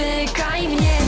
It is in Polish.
dotykaj mnie.